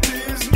Please.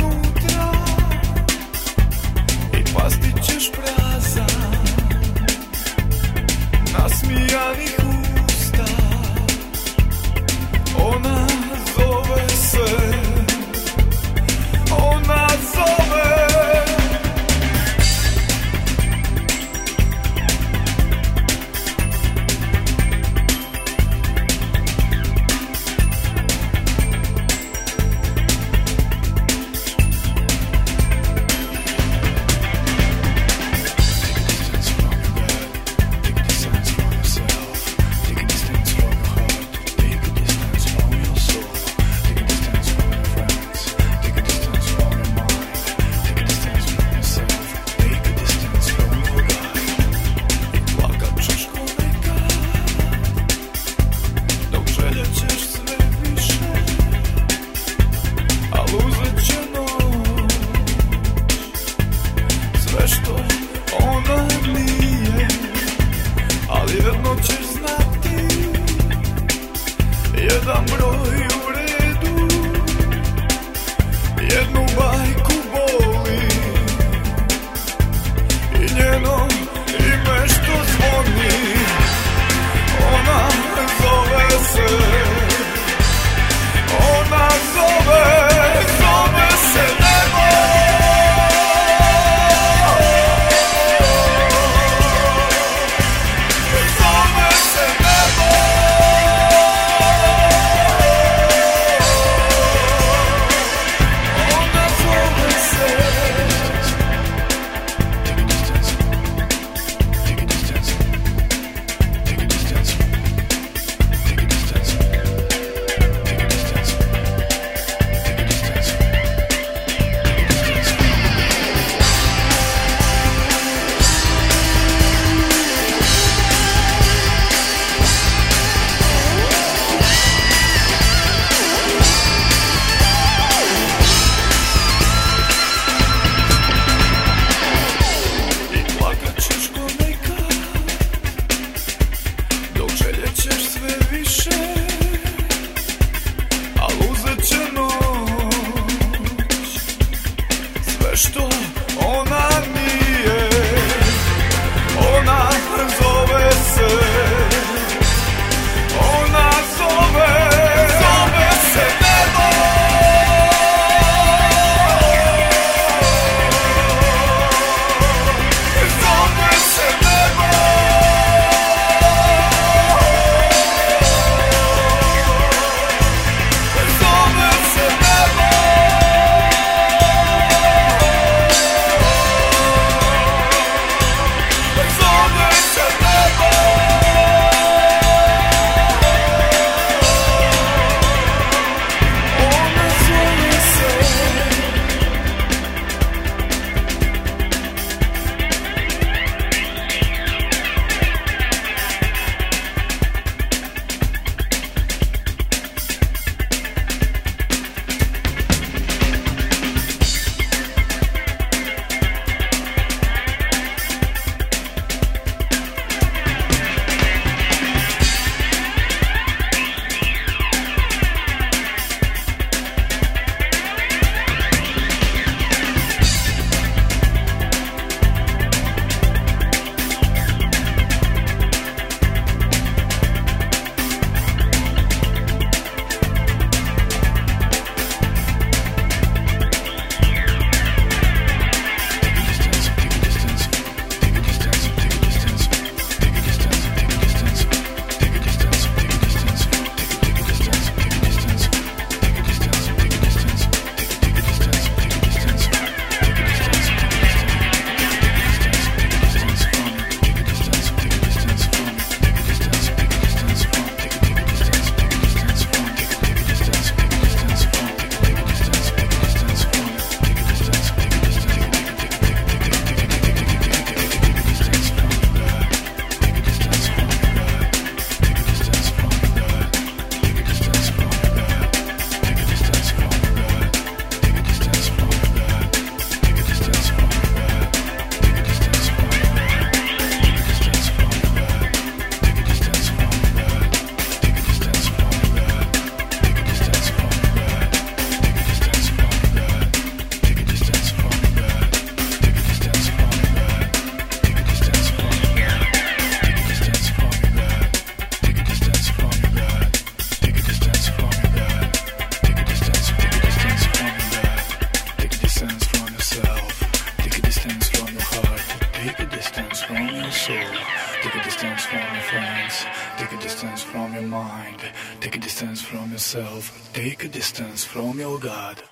Take a distance from your friends. Take a distance from your mind. Take a distance from yourself. Take a distance from your God.